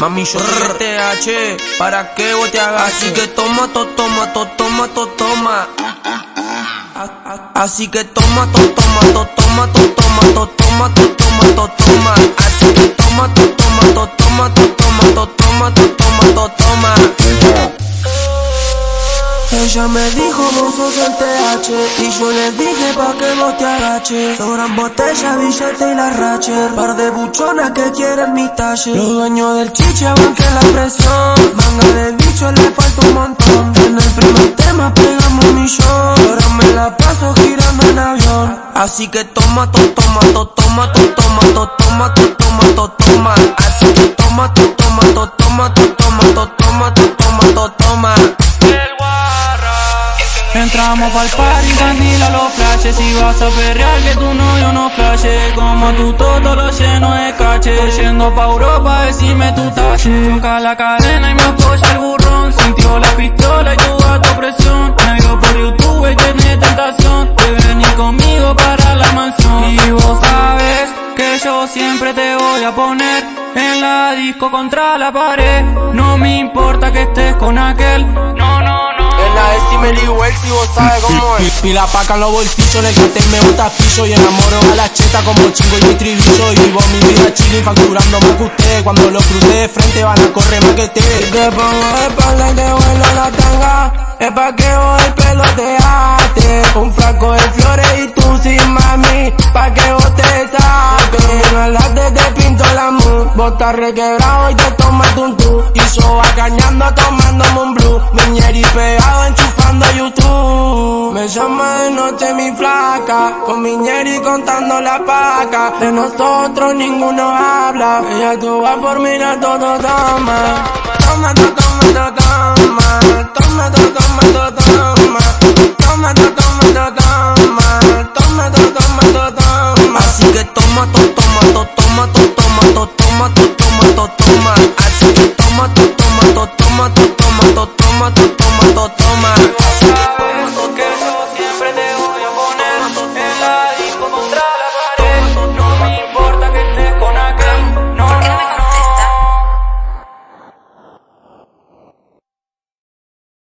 Mami, yo soy TH, para que vos te hagas. Así que toma, to, toma, to, toma, to, toma. Así que toma, to, toma, to, toma, to, toma, to, toma, to, toma, to, toma. Así que toma, to, Ella me dijo vos el TH Y yo le dije pa' que vos te agaches Sobran botellas, billete y la racher Par de buchonas que quieren mi talle. Los dueños del chiche banquen la presión. Manga de bicho le falta un montón. En el primer tema pegamos un millón. Ahora me la paso girando en avión. Así que toma, to, toma, to, toma, to, toma, to, toma, to, toma, to, toma. Así que toma, to, toma, to, Entramos pa'l party, candila los flashes. Si vas a perrear que tu novio no flashe. Como tú todo lo lleno de caché Yendo pa' Europa, decime tu talle. Choca la cadena y me apoya el burrón. Sintió la pistola y tu tu presión. Vio por YouTube tiene tentación De venir conmigo para la mansión. Y vos sabes que yo siempre te voy a poner En la disco contra la pared. No me importa que estés con aquel me igual si vos sabes cómo es. Pila paca en los bolsillos, le canté me gusta pillo y enamoro a la cheta como chingo y mi tribillo. Y vivo mi vida chile facturando más que ustedes. Cuando lo crucé de frente van a correr más que te. Te pongo de espalda y te vuelo la tanga, es pa' que vos el pelo te ate. Un flaco de flores y tú sin mami, pa' que vos te saques. No late te pinto la mood, vos estás requebrado y te tomas un tú. Y yo va cañando tomándome un blue, miñeri pegado enchufado YouTube. Me de noche mi flaca, con miñeri contando la paca. De nosotros ninguno habla, ella tú vas por mira todo toma. Toma.